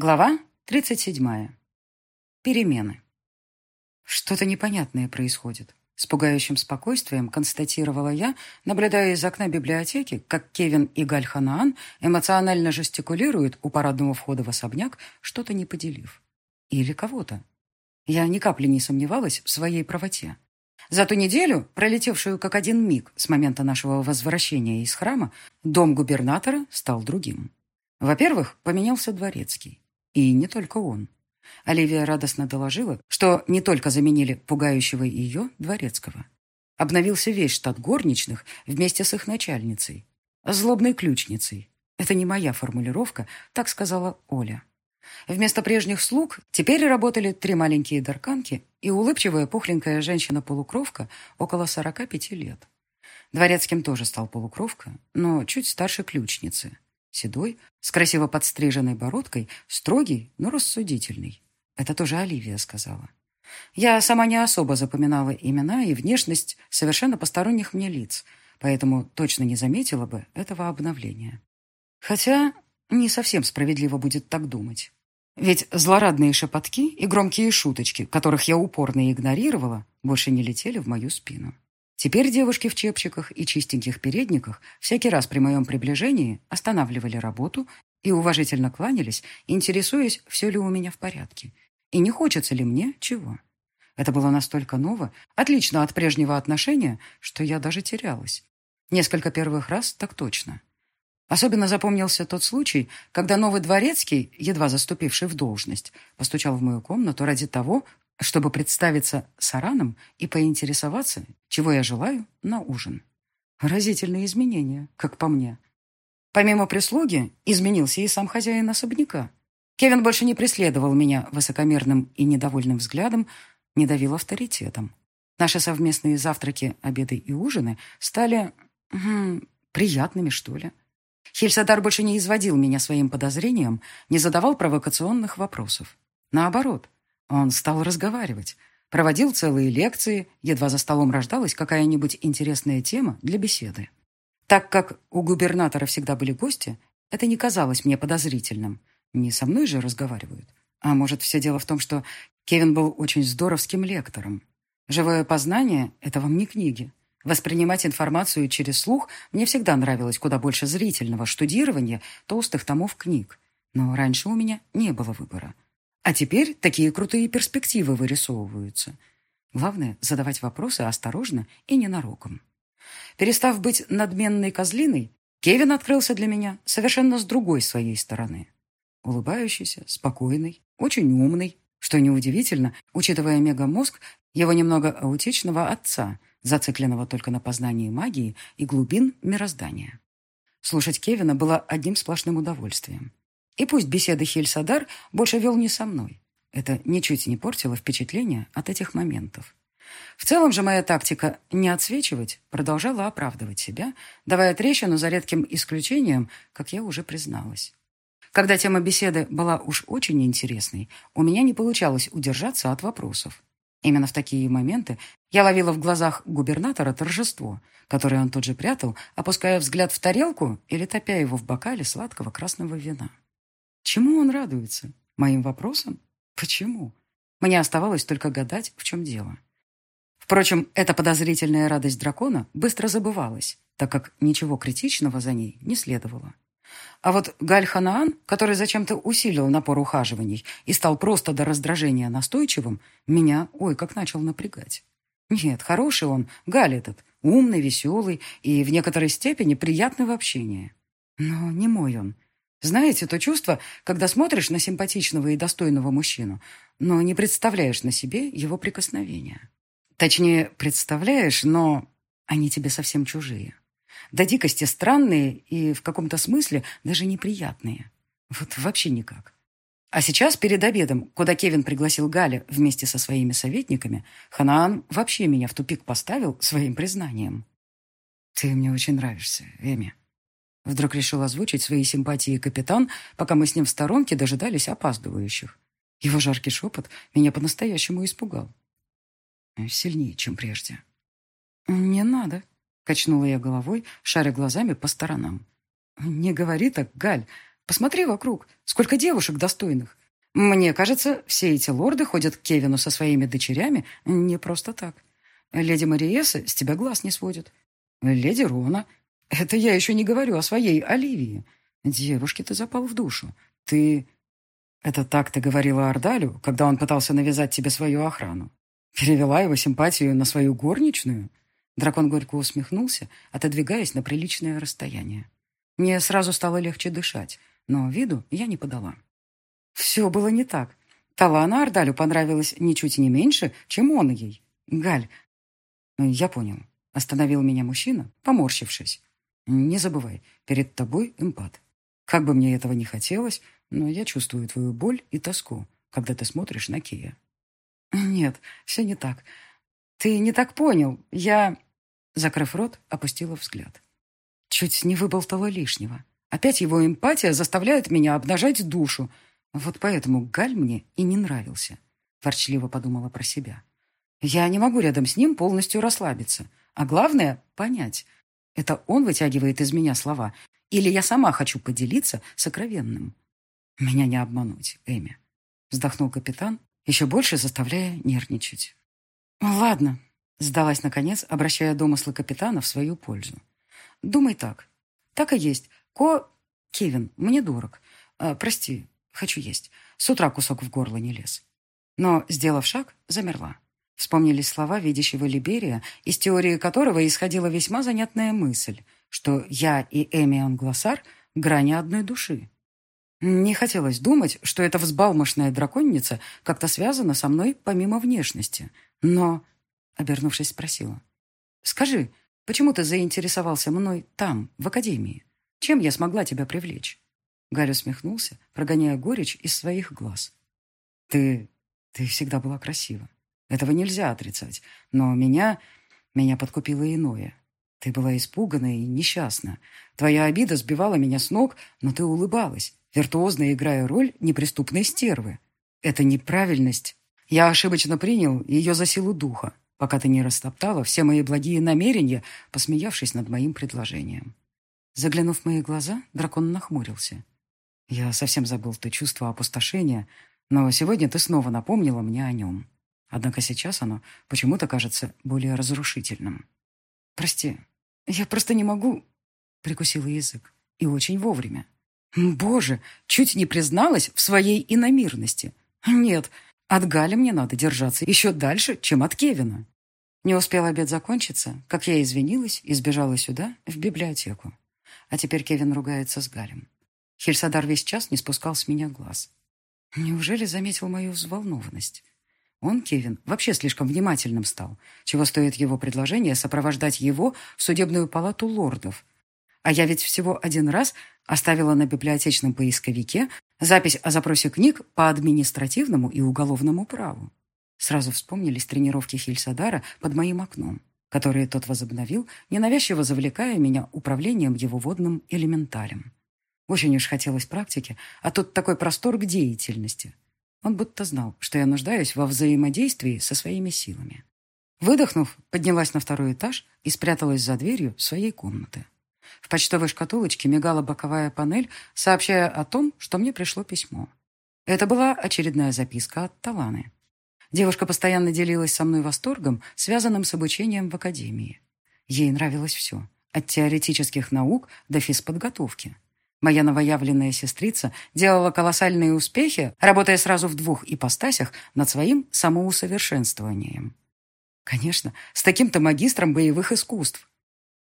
Глава 37. Перемены. Что-то непонятное происходит. С пугающим спокойствием констатировала я, наблюдая из окна библиотеки, как Кевин и Галь Ханаан эмоционально жестикулируют у парадного входа в особняк, что-то не поделив. Или кого-то. Я ни капли не сомневалась в своей правоте. За ту неделю, пролетевшую как один миг с момента нашего возвращения из храма, дом губернатора стал другим. Во-первых, поменялся дворецкий. И не только он. Оливия радостно доложила, что не только заменили пугающего ее дворецкого. Обновился весь штат горничных вместе с их начальницей. Злобной ключницей. Это не моя формулировка, так сказала Оля. Вместо прежних слуг теперь работали три маленькие дарканки и улыбчивая пухленькая женщина-полукровка около 45 лет. Дворецким тоже стал полукровка, но чуть старше ключницы. Седой, с красиво подстриженной бородкой, строгий, но рассудительный. Это тоже Оливия сказала. Я сама не особо запоминала имена и внешность совершенно посторонних мне лиц, поэтому точно не заметила бы этого обновления. Хотя не совсем справедливо будет так думать. Ведь злорадные шепотки и громкие шуточки, которых я упорно игнорировала, больше не летели в мою спину. Теперь девушки в чепчиках и чистеньких передниках всякий раз при моем приближении останавливали работу и уважительно кланялись, интересуясь, все ли у меня в порядке, и не хочется ли мне чего. Это было настолько ново, отлично от прежнего отношения, что я даже терялась. Несколько первых раз так точно. Особенно запомнился тот случай, когда новый дворецкий, едва заступивший в должность, постучал в мою комнату ради того, чтобы представиться Сараном и поинтересоваться, чего я желаю на ужин. Разительные изменения, как по мне. Помимо прислуги, изменился и сам хозяин особняка. Кевин больше не преследовал меня высокомерным и недовольным взглядом, не давил авторитетом. Наши совместные завтраки, обеды и ужины стали... М приятными, что ли. Хельсадар больше не изводил меня своим подозрением, не задавал провокационных вопросов. Наоборот, он стал разговаривать, проводил целые лекции, едва за столом рождалась какая-нибудь интересная тема для беседы. Так как у губернатора всегда были гости, это не казалось мне подозрительным. Не со мной же разговаривают. А может, все дело в том, что Кевин был очень здоровским лектором. Живое познание — это вам не книги. Воспринимать информацию через слух мне всегда нравилось куда больше зрительного штудирования толстых томов книг. Но раньше у меня не было выбора. А теперь такие крутые перспективы вырисовываются. Главное — задавать вопросы осторожно и ненароком. Перестав быть надменной козлиной, Кевин открылся для меня совершенно с другой своей стороны. Улыбающийся, спокойный, очень умный, что неудивительно, учитывая мегамозг его немного аутичного отца, зацикленного только на познании магии и глубин мироздания. Слушать Кевина было одним сплошным удовольствием. И пусть беседы Хельсадар больше вел не со мной. Это ничуть не портило впечатление от этих моментов. В целом же моя тактика не отсвечивать продолжала оправдывать себя, давая трещину за редким исключением, как я уже призналась. Когда тема беседы была уж очень интересной, у меня не получалось удержаться от вопросов. Именно в такие моменты я ловила в глазах губернатора торжество, которое он тут же прятал, опуская взгляд в тарелку или топя его в бокале сладкого красного вина. Чему он радуется? Моим вопросам? Почему? Мне оставалось только гадать, в чем дело. Впрочем, эта подозрительная радость дракона быстро забывалась, так как ничего критичного за ней не следовало. А вот Галь Ханаан, который зачем-то усилил напор ухаживаний и стал просто до раздражения настойчивым, меня, ой, как начал напрягать. Нет, хороший он, Галь этот, умный, веселый и в некоторой степени приятный в общении. Но не мой он, знаете, то чувство, когда смотришь на симпатичного и достойного мужчину, но не представляешь на себе его прикосновения. Точнее, представляешь, но они тебе совсем чужие. До дикости странные и в каком-то смысле даже неприятные. Вот вообще никак. А сейчас, перед обедом, куда Кевин пригласил Галя вместе со своими советниками, Ханаан вообще меня в тупик поставил своим признанием. «Ты мне очень нравишься, Эми», Вдруг решил озвучить свои симпатии капитан, пока мы с ним в сторонке дожидались опаздывающих. Его жаркий шепот меня по-настоящему испугал. Сильнее, чем прежде. «Не надо», — качнула я головой, шаря глазами по сторонам. «Не говори так, Галь. Посмотри вокруг, сколько девушек достойных. Мне кажется, все эти лорды ходят к Кевину со своими дочерями не просто так. Леди Мариеса с тебя глаз не сводит. Леди Рона. Это я еще не говорю о своей Оливии. Девушке ты запал в душу. Ты... Это так ты говорила Ардалю, когда он пытался навязать тебе свою охрану. Перевела его симпатию на свою горничную? Дракон горько усмехнулся, отодвигаясь на приличное расстояние. Мне сразу стало легче дышать, но виду я не подала. Все было не так. Талана Ардалю понравилась ничуть не меньше, чем он ей. Галь, я понял. Остановил меня мужчина, поморщившись. Не забывай, перед тобой эмпат. Как бы мне этого не хотелось, но я чувствую твою боль и тоску, когда ты смотришь на Кия. Нет, все не так. Ты не так понял. Я... Закрыв рот, опустила взгляд. Чуть не выболтала лишнего. Опять его эмпатия заставляет меня обнажать душу. Вот поэтому Галь мне и не нравился. Ворчливо подумала про себя. Я не могу рядом с ним полностью расслабиться. А главное — понять. Это он вытягивает из меня слова. Или я сама хочу поделиться сокровенным. Меня не обмануть, Эми. Вздохнул капитан, еще больше заставляя нервничать. Ладно, сдалась наконец, обращая домыслы капитана в свою пользу. Думай так. Так и есть. Ко... Кевин, мне дорог. А, прости, хочу есть. С утра кусок в горло не лез. Но, сделав шаг, замерла. Вспомнились слова видящего Либерия, из теории которого исходила весьма занятная мысль, что я и Эмион Глоссар — грани одной души. Не хотелось думать, что эта взбалмошная драконница как-то связана со мной помимо внешности. Но, обернувшись, спросила. «Скажи, почему ты заинтересовался мной там, в академии? Чем я смогла тебя привлечь?» Гарри усмехнулся, прогоняя горечь из своих глаз. «Ты... ты всегда была красива. Этого нельзя отрицать. Но меня... меня подкупило иное. Ты была испугана и несчастна. Твоя обида сбивала меня с ног, но ты улыбалась, виртуозно играя роль неприступной стервы. Это неправильность. Я ошибочно принял ее за силу духа, пока ты не растоптала все мои благие намерения, посмеявшись над моим предложением. Заглянув в мои глаза, дракон нахмурился. Я совсем забыл то чувство опустошения, но сегодня ты снова напомнила мне о нем. Однако сейчас оно почему-то кажется более разрушительным. «Прости, я просто не могу...» Прикусила язык. И очень вовремя. «Боже, чуть не призналась в своей иномирности. Нет, от Гали мне надо держаться еще дальше, чем от Кевина». Не успел обед закончиться, как я извинилась и сбежала сюда, в библиотеку. А теперь Кевин ругается с Галем. Хельсадар весь час не спускал с меня глаз. Неужели заметил мою взволнованность? Он, Кевин, вообще слишком внимательным стал, чего стоит его предложение сопровождать его в судебную палату лордов. А я ведь всего один раз оставила на библиотечном поисковике запись о запросе книг по административному и уголовному праву. Сразу вспомнились тренировки Хильсадара под моим окном, которые тот возобновил, ненавязчиво завлекая меня управлением его водным элементалем. Очень уж хотелось практики, а тут такой простор к деятельности – он будто знал, что я нуждаюсь во взаимодействии со своими силами. Выдохнув, поднялась на второй этаж и спряталась за дверью своей комнаты. В почтовой шкатулочке мигала боковая панель, сообщая о том, что мне пришло письмо. Это была очередная записка от Таланы. Девушка постоянно делилась со мной восторгом, связанным с обучением в академии. Ей нравилось все, от теоретических наук до физподготовки. Моя новоявленная сестрица делала колоссальные успехи, работая сразу в двух ипостасях над своим самоусовершенствованием. Конечно, с таким-то магистром боевых искусств.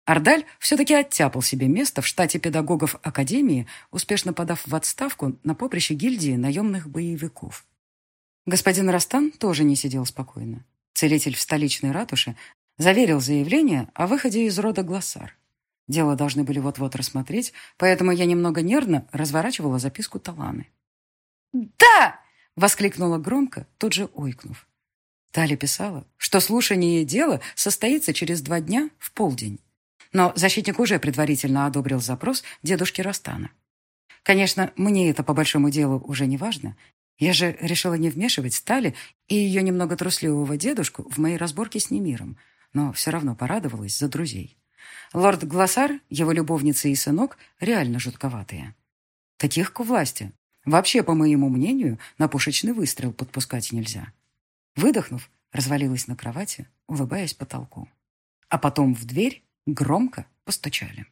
Ардаль все-таки оттяпал себе место в штате педагогов Академии, успешно подав в отставку на поприще гильдии наемных боевиков. Господин Растан тоже не сидел спокойно. Целитель в столичной ратуше заверил заявление о выходе из рода Глоссар. Дело должны были вот-вот рассмотреть, поэтому я немного нервно разворачивала записку Таланы. «Да!» — воскликнула громко, тут же ойкнув. Таля писала, что слушание дела состоится через два дня в полдень. Но защитник уже предварительно одобрил запрос дедушки Растана. Конечно, мне это по большому делу уже не важно. Я же решила не вмешивать Стали и ее немного трусливого дедушку в мои разборки с Немиром, но все равно порадовалась за друзей. Лорд Глоссар, его любовница и сынок реально жутковатые. Таких к власти. Вообще, по моему мнению, на пушечный выстрел подпускать нельзя. Выдохнув, развалилась на кровати, улыбаясь потолку. А потом в дверь громко постучали.